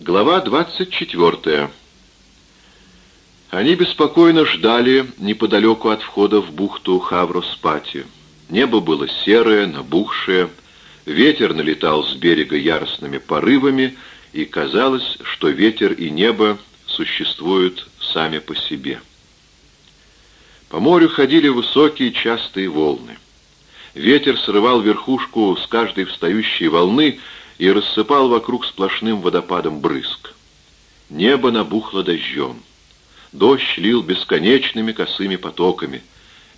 Глава 24. Они беспокойно ждали неподалеку от входа в бухту Хавроспати. Небо было серое, набухшее, ветер налетал с берега яростными порывами, и казалось, что ветер и небо существуют сами по себе. По морю ходили высокие частые волны. Ветер срывал верхушку с каждой встающей волны и рассыпал вокруг сплошным водопадом брызг. Небо набухло дождем. Дождь лил бесконечными косыми потоками.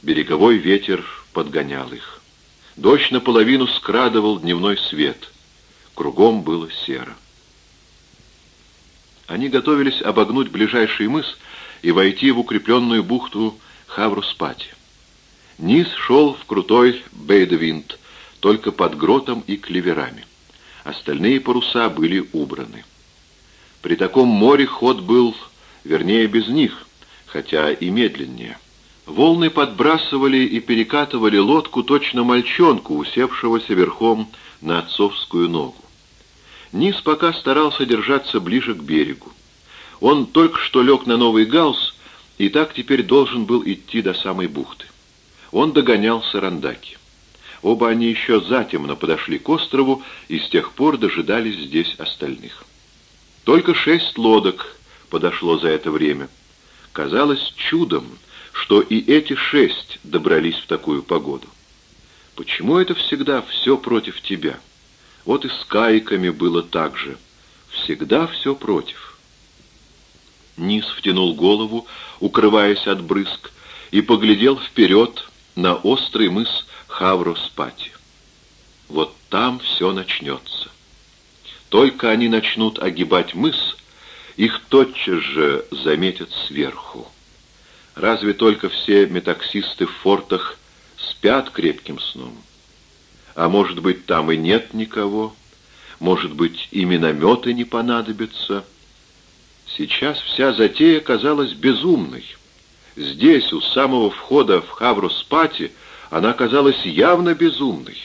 Береговой ветер подгонял их. Дождь наполовину скрадывал дневной свет. Кругом было серо. Они готовились обогнуть ближайший мыс и войти в укрепленную бухту Хавруспати. Низ шел в крутой Бейдевинт, только под гротом и клеверами. Остальные паруса были убраны. При таком море ход был, вернее, без них, хотя и медленнее. Волны подбрасывали и перекатывали лодку точно мальчонку, усевшегося верхом на отцовскую ногу. Низ пока старался держаться ближе к берегу. Он только что лег на новый галс и так теперь должен был идти до самой бухты. Он догонял Сарандаки. Оба они еще затемно подошли к острову и с тех пор дожидались здесь остальных. Только шесть лодок подошло за это время. Казалось чудом, что и эти шесть добрались в такую погоду. Почему это всегда все против тебя? Вот и с кайками было так же. Всегда все против. Низ втянул голову, укрываясь от брызг, и поглядел вперед на острый мыс Хавроспати. Вот там все начнется. Только они начнут огибать мыс, их тотчас же заметят сверху. Разве только все метаксисты в фортах спят крепким сном? А может быть, там и нет никого? Может быть, и минометы не понадобятся? Сейчас вся затея казалась безумной. Здесь, у самого входа в Хавроспати, она казалась явно безумной.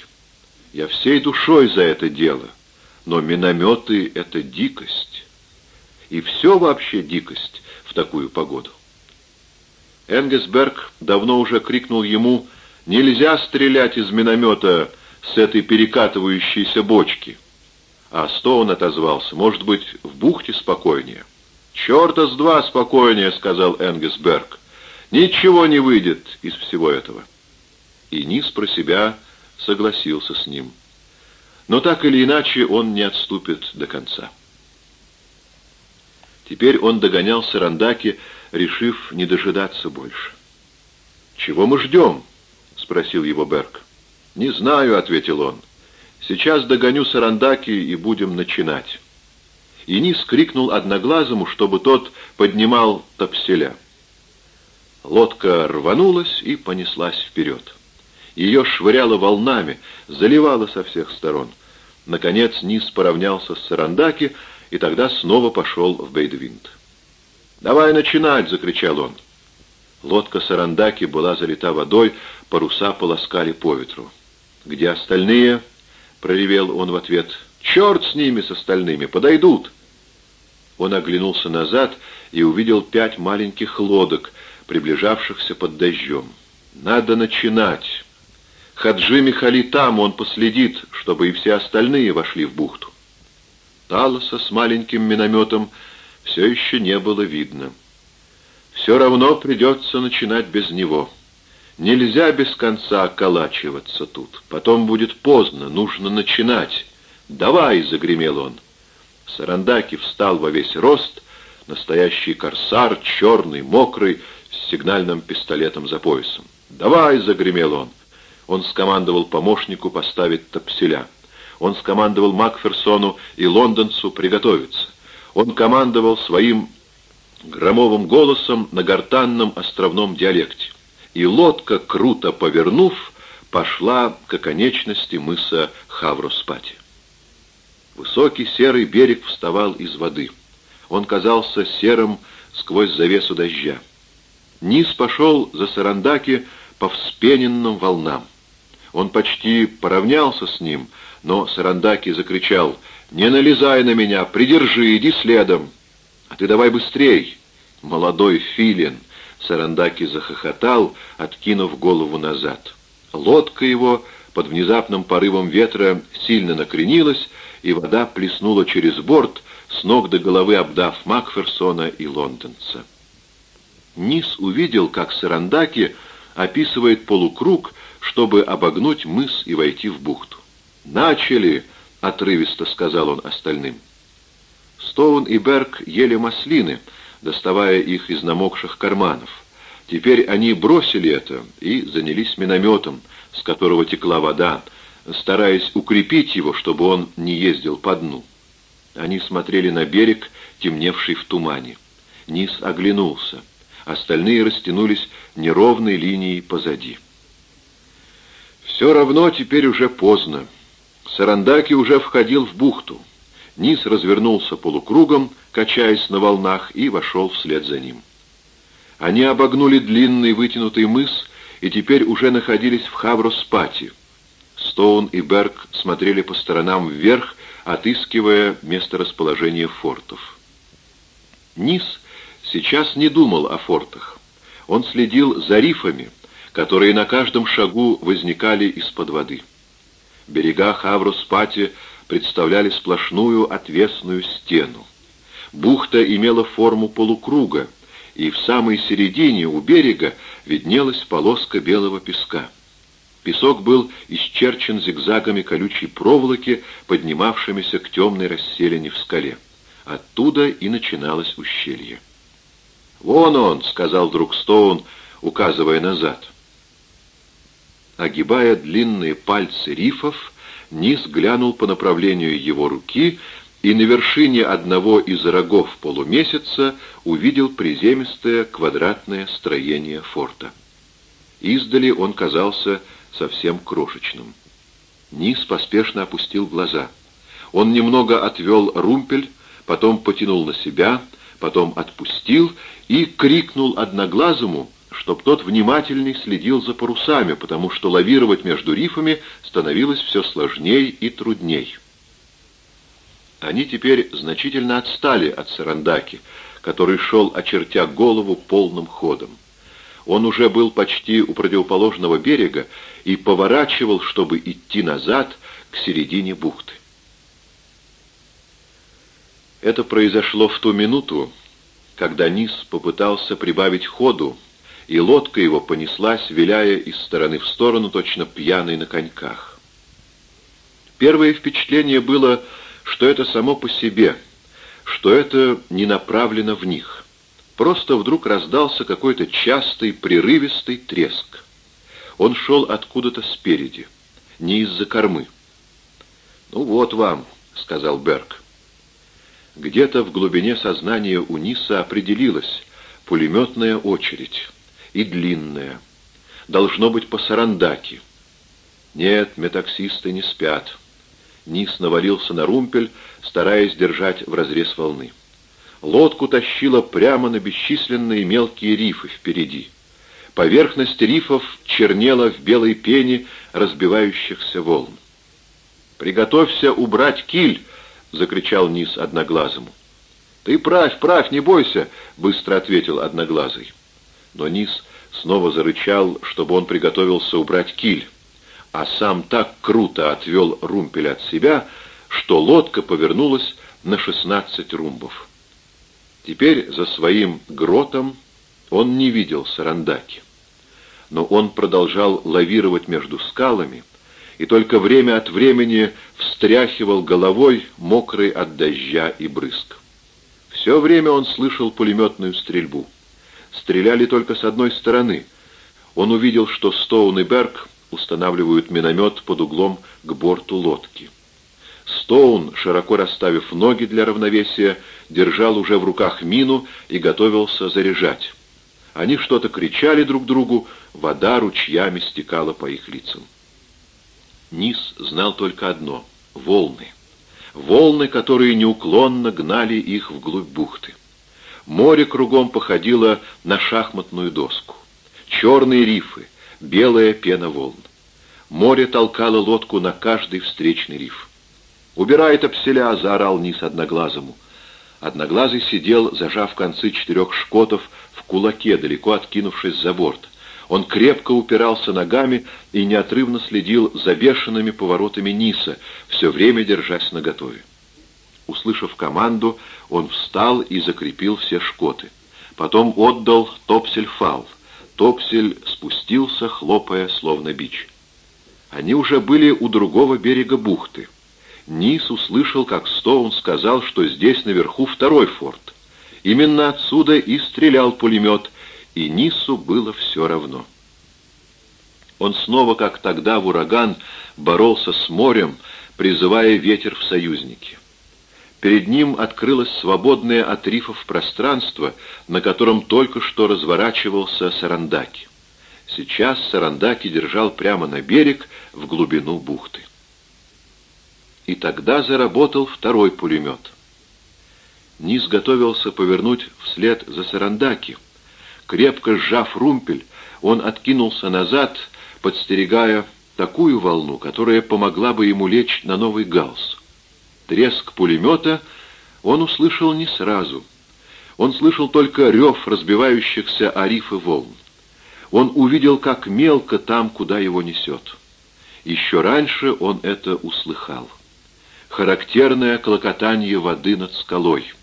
Я всей душой за это дело, но минометы — это дикость. И все вообще дикость в такую погоду. Энгесберг давно уже крикнул ему «Нельзя стрелять из миномета с этой перекатывающейся бочки!» А Стоун отозвался «Может быть, в бухте спокойнее?» «Черта с два спокойнее», — сказал Энгесберг. Ничего не выйдет из всего этого. И Низ про себя согласился с ним. Но так или иначе он не отступит до конца. Теперь он догонял Сарандаки, решив не дожидаться больше. «Чего мы ждем?» — спросил его Берг. «Не знаю», — ответил он. «Сейчас догоню Сарандаки и будем начинать». И Низ крикнул одноглазому, чтобы тот поднимал топселя. Лодка рванулась и понеслась вперед. Ее швыряло волнами, заливало со всех сторон. Наконец низ поравнялся с Сарандаки, и тогда снова пошел в Бейдвинт. «Давай начинать!» — закричал он. Лодка Сарандаки была залита водой, паруса полоскали по ветру. «Где остальные?» — проревел он в ответ. «Черт с ними, с остальными! Подойдут!» Он оглянулся назад и увидел пять маленьких лодок, приближавшихся под дождем. «Надо начинать. Хаджи Михали там, он последит, чтобы и все остальные вошли в бухту». Талоса с маленьким минометом все еще не было видно. Все равно придется начинать без него. Нельзя без конца околачиваться тут. Потом будет поздно, нужно начинать. «Давай!» — загремел он. Сарандаки встал во весь рост, настоящий корсар, черный, мокрый, с сигнальным пистолетом за поясом. «Давай!» — загремел он. Он скомандовал помощнику поставить топселя. Он скомандовал Макферсону и лондонцу приготовиться. Он командовал своим громовым голосом на гортанном островном диалекте. И лодка, круто повернув, пошла к оконечности мыса Хавроспати. Высокий серый берег вставал из воды. Он казался серым сквозь завесу дождя. Низ пошел за Сарандаки по вспененным волнам. Он почти поравнялся с ним, но Сарандаки закричал «Не налезай на меня, придержи, иди следом!» «А ты давай быстрей!» «Молодой филин!» Сарандаки захохотал, откинув голову назад. Лодка его под внезапным порывом ветра сильно накренилась, и вода плеснула через борт, с ног до головы обдав Макферсона и лондонца. Низ увидел, как Сарандаки описывает полукруг, чтобы обогнуть мыс и войти в бухту. «Начали!» — отрывисто сказал он остальным. Стоун и Берг ели маслины, доставая их из намокших карманов. Теперь они бросили это и занялись минометом, с которого текла вода, стараясь укрепить его, чтобы он не ездил по дну. Они смотрели на берег, темневший в тумане. Низ оглянулся. Остальные растянулись неровной линией позади. Все равно теперь уже поздно. Сарандаки уже входил в бухту. Низ развернулся полукругом, качаясь на волнах, и вошел вслед за ним. Они обогнули длинный вытянутый мыс и теперь уже находились в Хавроспате. Стоун и Берг смотрели по сторонам вверх, отыскивая месторасположение фортов. Низ сейчас не думал о фортах. Он следил за рифами, которые на каждом шагу возникали из-под воды. Берега Хавроспати представляли сплошную отвесную стену. Бухта имела форму полукруга, и в самой середине у берега виднелась полоска белого песка. Песок был исчерчен зигзагами колючей проволоки, поднимавшимися к темной расселине в скале. Оттуда и начиналось ущелье. «Вон он!» — сказал друг Стоун, указывая назад. Огибая длинные пальцы рифов, Низ глянул по направлению его руки и на вершине одного из рогов полумесяца увидел приземистое квадратное строение форта. Издали он казался совсем крошечным. Низ поспешно опустил глаза. Он немного отвел румпель, потом потянул на себя, потом отпустил и крикнул одноглазому, чтоб тот внимательней следил за парусами, потому что лавировать между рифами становилось все сложней и трудней. Они теперь значительно отстали от Сарандаки, который шел, очертя голову полным ходом. Он уже был почти у противоположного берега и поворачивал, чтобы идти назад к середине бухты. Это произошло в ту минуту, когда Низ попытался прибавить ходу, и лодка его понеслась, виляя из стороны в сторону, точно пьяный на коньках. Первое впечатление было что это само по себе, что это не направлено в них. Просто вдруг раздался какой-то частый, прерывистый треск. Он шел откуда-то спереди, не из-за кормы. «Ну вот вам», — сказал Берг. Где-то в глубине сознания у Ниса определилась пулеметная очередь, и длинная. Должно быть по Сарандаке. Нет, метаксисты не спят. Низ навалился на румпель, стараясь держать в разрез волны. Лодку тащило прямо на бесчисленные мелкие рифы впереди. Поверхность рифов чернела в белой пене разбивающихся волн. «Приготовься убрать киль!» — закричал Низ одноглазому. «Ты правь, правь, не бойся!» — быстро ответил одноглазый. Но Низ снова зарычал, чтобы он приготовился убрать киль а сам так круто отвел румпель от себя, что лодка повернулась на шестнадцать румбов. Теперь за своим гротом он не видел Сарандаки. Но он продолжал лавировать между скалами и только время от времени встряхивал головой, мокрый от дождя и брызг. Все время он слышал пулеметную стрельбу. Стреляли только с одной стороны. Он увидел, что Стоун и Берг устанавливают миномет под углом к борту лодки. Стоун, широко расставив ноги для равновесия, держал уже в руках мину и готовился заряжать. Они что-то кричали друг другу, вода ручьями стекала по их лицам. Низ знал только одно — волны. Волны, которые неуклонно гнали их вглубь бухты. Море кругом походило на шахматную доску. Черные рифы, белая пена волн. Море толкало лодку на каждый встречный риф. «Убирай топселя!» — заорал Низ одноглазому. Одноглазый сидел, зажав концы четырех шкотов в кулаке, далеко откинувшись за борт. Он крепко упирался ногами и неотрывно следил за бешеными поворотами Ниса, все время держась наготове. Услышав команду, он встал и закрепил все шкоты. Потом отдал топсель фал. Топсель спустился, хлопая, словно бич. Они уже были у другого берега бухты. Низ услышал, как Стоун сказал, что здесь наверху второй форт. Именно отсюда и стрелял пулемет, и Нису было все равно. Он снова, как тогда в ураган, боролся с морем, призывая ветер в союзники. Перед ним открылось свободное от рифов пространство, на котором только что разворачивался Сарандаки. Сейчас Сарандаки держал прямо на берег в глубину бухты. И тогда заработал второй пулемет. Низ готовился повернуть вслед за Сарандаки. Крепко сжав румпель, он откинулся назад, подстерегая такую волну, которая помогла бы ему лечь на новый галс. Треск пулемета он услышал не сразу. Он слышал только рев разбивающихся о рифы волн. Он увидел, как мелко там, куда его несет. Еще раньше он это услыхал характерное клокотание воды над скалой.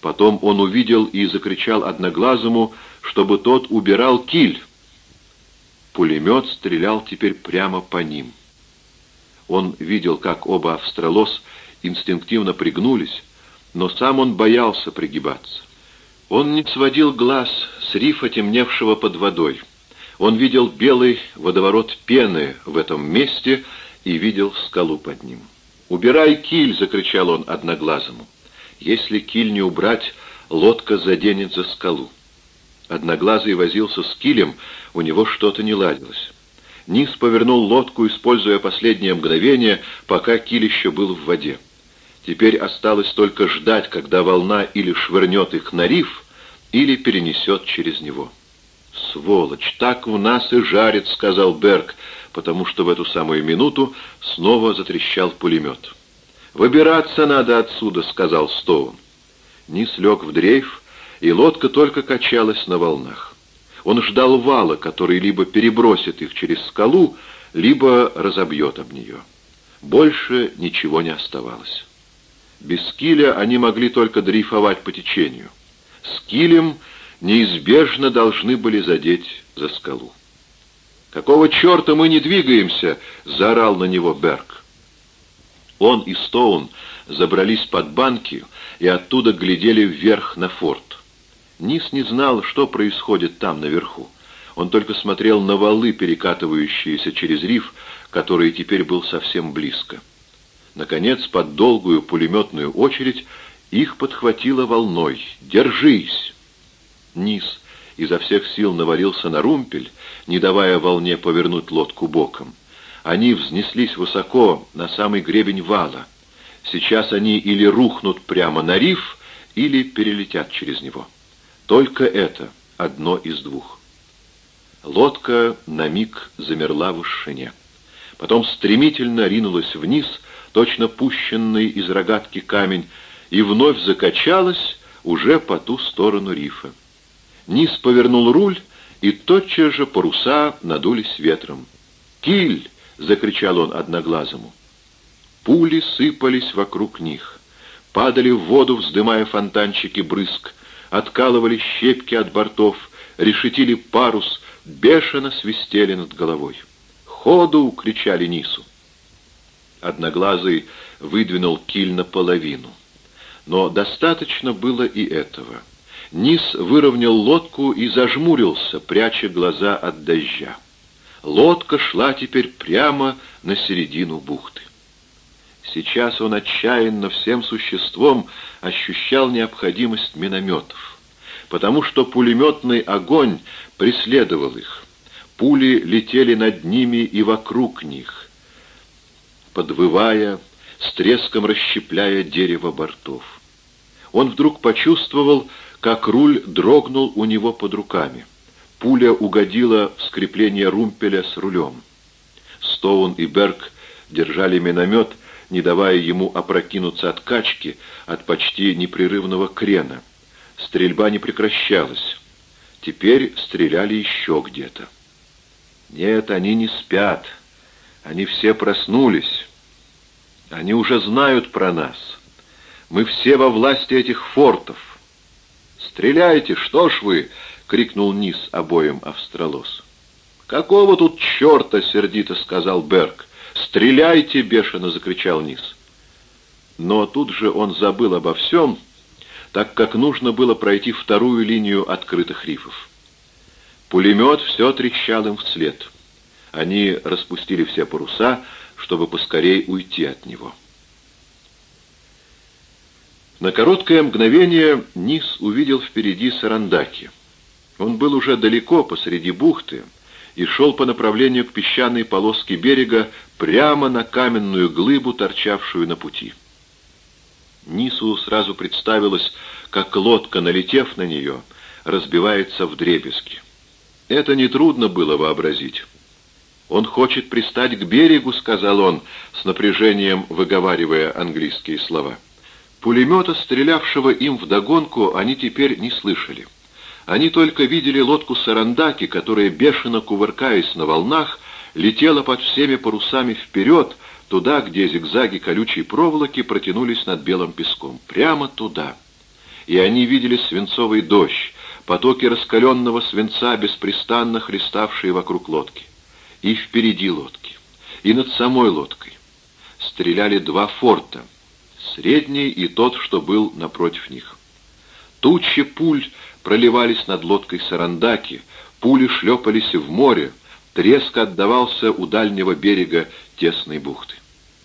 Потом он увидел и закричал одноглазому, чтобы тот убирал киль. Пулемет стрелял теперь прямо по ним. Он видел, как оба австралос инстинктивно пригнулись, но сам он боялся пригибаться. Он не сводил глаз с рифа, темневшего под водой. Он видел белый водоворот пены в этом месте и видел скалу под ним. «Убирай киль!» — закричал он одноглазому. «Если киль не убрать, лодка заденет за скалу». Одноглазый возился с килем, у него что-то не ладилось. Низ повернул лодку, используя последнее мгновение, пока киль еще был в воде. Теперь осталось только ждать, когда волна или швырнет их на риф, или перенесет через него. «Сволочь, так в нас и жарит», — сказал Берг, потому что в эту самую минуту снова затрещал пулемет. «Выбираться надо отсюда», — сказал Стоун. Низ лег в дрейф, и лодка только качалась на волнах. Он ждал вала, который либо перебросит их через скалу, либо разобьет об нее. Больше ничего не оставалось. Без киля они могли только дрейфовать по течению. С килем неизбежно должны были задеть за скалу. «Какого черта мы не двигаемся?» — заорал на него Берг. Он и Стоун забрались под банки и оттуда глядели вверх на форт. Низ не знал, что происходит там наверху. Он только смотрел на валы, перекатывающиеся через риф, который теперь был совсем близко. Наконец, под долгую пулеметную очередь, их подхватило волной. «Держись!» Низ изо всех сил навалился на румпель, не давая волне повернуть лодку боком. Они взнеслись высоко на самый гребень вала. Сейчас они или рухнут прямо на риф, или перелетят через него. Только это одно из двух. Лодка на миг замерла в вышине. Потом стремительно ринулась вниз, точно пущенный из рогатки камень, и вновь закачалась уже по ту сторону рифа. Низ повернул руль, и тотчас же паруса надулись ветром. «Киль!» — закричал он одноглазому. Пули сыпались вокруг них, падали в воду, вздымая фонтанчики брызг, откалывали щепки от бортов, решетили парус, бешено свистели над головой. «Ходу!» — кричали Нису. Одноглазый выдвинул киль наполовину. Но достаточно было и этого. Низ выровнял лодку и зажмурился, пряча глаза от дождя. Лодка шла теперь прямо на середину бухты. Сейчас он отчаянно всем существом ощущал необходимость минометов, потому что пулеметный огонь преследовал их. Пули летели над ними и вокруг них, подвывая, с треском расщепляя дерево бортов. Он вдруг почувствовал, как руль дрогнул у него под руками. Пуля угодила в скрепление румпеля с рулем. Стоун и Берг держали миномет, не давая ему опрокинуться от качки, от почти непрерывного крена. Стрельба не прекращалась. Теперь стреляли еще где-то. Нет, они не спят. Они все проснулись. Они уже знают про нас. Мы все во власти этих фортов. «Стреляйте, что ж вы!» — крикнул Низ обоим Австралос. «Какого тут черта?» — сердито сказал Берг. «Стреляйте!» — бешено закричал Низ. Но тут же он забыл обо всем, так как нужно было пройти вторую линию открытых рифов. Пулемет все трещал им вслед. Они распустили все паруса, чтобы поскорей уйти от него. На короткое мгновение Низ увидел впереди Сарандаки. Он был уже далеко посреди бухты и шел по направлению к песчаной полоске берега прямо на каменную глыбу, торчавшую на пути. Нису сразу представилось, как лодка, налетев на нее, разбивается в дребезги. Это нетрудно было вообразить. «Он хочет пристать к берегу», — сказал он, с напряжением выговаривая английские слова. Пулемета, стрелявшего им вдогонку, они теперь не слышали. Они только видели лодку Сарандаки, которая, бешено кувыркаясь на волнах, летела под всеми парусами вперед, туда, где зигзаги колючей проволоки протянулись над белым песком. Прямо туда. И они видели свинцовый дождь, потоки раскаленного свинца, беспрестанно христавшие вокруг лодки. И впереди лодки, и над самой лодкой. Стреляли два форта, средний и тот, что был напротив них. Тучи пуль проливались над лодкой Сарандаки, пули шлепались в море, треск отдавался у дальнего берега тесной бухты.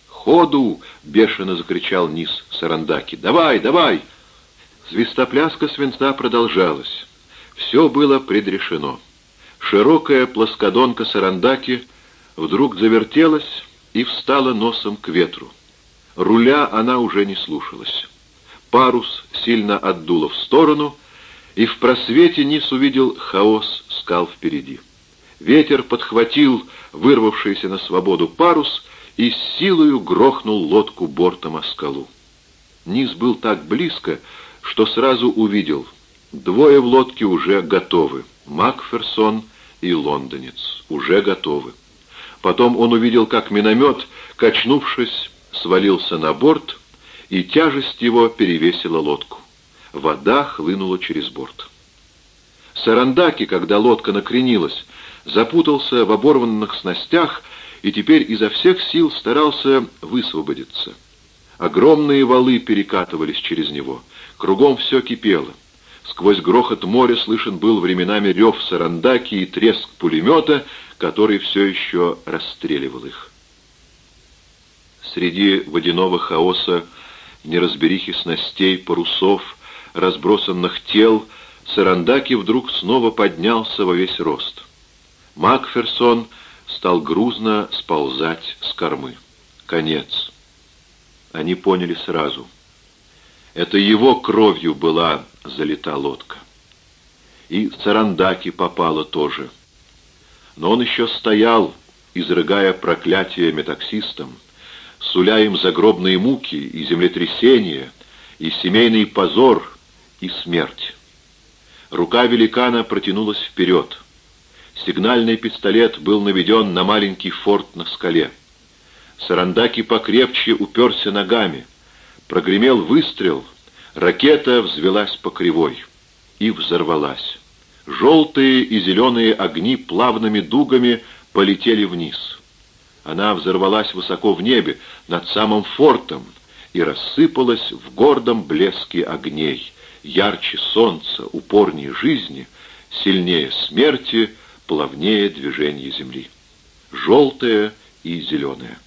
«Ходу!» — бешено закричал низ Сарандаки. «Давай, давай!» Звистопляска свинца продолжалась. Все было предрешено. Широкая плоскодонка Сарандаки вдруг завертелась и встала носом к ветру. Руля она уже не слушалась. Парус сильно отдуло в сторону, и в просвете Низ увидел хаос скал впереди. Ветер подхватил вырвавшийся на свободу парус и с силою грохнул лодку бортом о скалу. Низ был так близко, что сразу увидел. Двое в лодке уже готовы. Макферсон и лондонец уже готовы. Потом он увидел, как миномет, качнувшись, свалился на борт, и тяжесть его перевесила лодку. Вода хлынула через борт. Сарандаки, когда лодка накренилась, запутался в оборванных снастях и теперь изо всех сил старался высвободиться. Огромные валы перекатывались через него, кругом все кипело. Сквозь грохот моря слышен был временами рев сарандаки и треск пулемета, который все еще расстреливал их. Среди водяного хаоса, неразберихи снастей, парусов, разбросанных тел, Сарандаки вдруг снова поднялся во весь рост. Макферсон стал грузно сползать с кормы. Конец. Они поняли сразу. Это его кровью была залита лодка. И Сарандаки попало тоже. Но он еще стоял, изрыгая проклятие метаксистам, суля им загробные муки и землетрясения, и семейный позор, и смерть. Рука великана протянулась вперед. Сигнальный пистолет был наведен на маленький форт на скале. Сарандаки покрепче уперся ногами. Прогремел выстрел, ракета взвелась по кривой и взорвалась. Желтые и зеленые огни плавными дугами полетели вниз. Она взорвалась высоко в небе, над самым фортом, и рассыпалась в гордом блеске огней, ярче солнца, упорнее жизни, сильнее смерти, плавнее движения земли. Желтое и зеленое.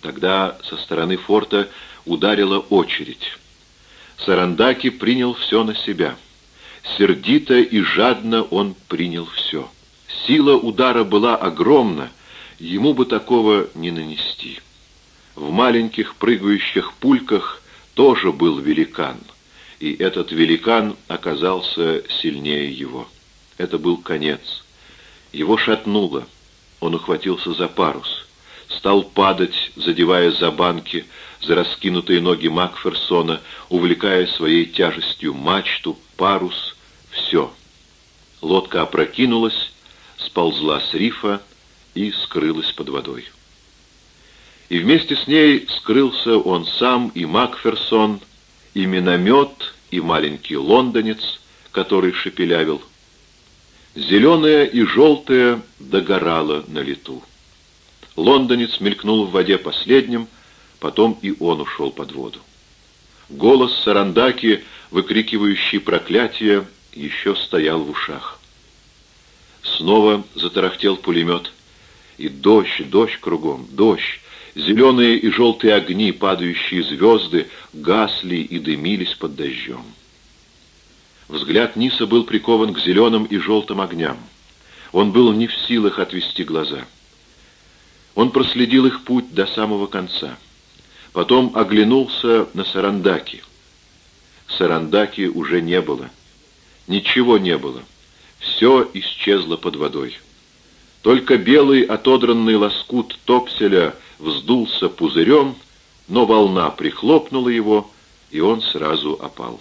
Тогда со стороны форта ударила очередь. Сарандаки принял все на себя. Сердито и жадно он принял все. Сила удара была огромна, ему бы такого не нанести. В маленьких прыгающих пульках тоже был великан, и этот великан оказался сильнее его. Это был конец. Его шатнуло. Он ухватился за парус. Стал падать, задевая за банки, за раскинутые ноги Макферсона, увлекая своей тяжестью мачту, парус, все. Лодка опрокинулась, сползла с рифа и скрылась под водой. И вместе с ней скрылся он сам и Макферсон, и миномет, и маленький лондонец, который шепелявил. Зеленое и желтое догорало на лету. Лондонец мелькнул в воде последним, потом и он ушел под воду. Голос Сарандаки, выкрикивающий проклятие, еще стоял в ушах. Снова затарахтел пулемет, и дождь, дождь кругом, дождь, Зеленые и желтые огни, падающие звезды, гасли и дымились под дождем. Взгляд Ниса был прикован к зеленым и желтым огням. Он был не в силах отвести глаза. Он проследил их путь до самого конца. Потом оглянулся на Сарандаки. Сарандаки уже не было. Ничего не было. Все исчезло под водой. Только белый отодранный лоскут топселя вздулся пузырем, но волна прихлопнула его, и он сразу опал.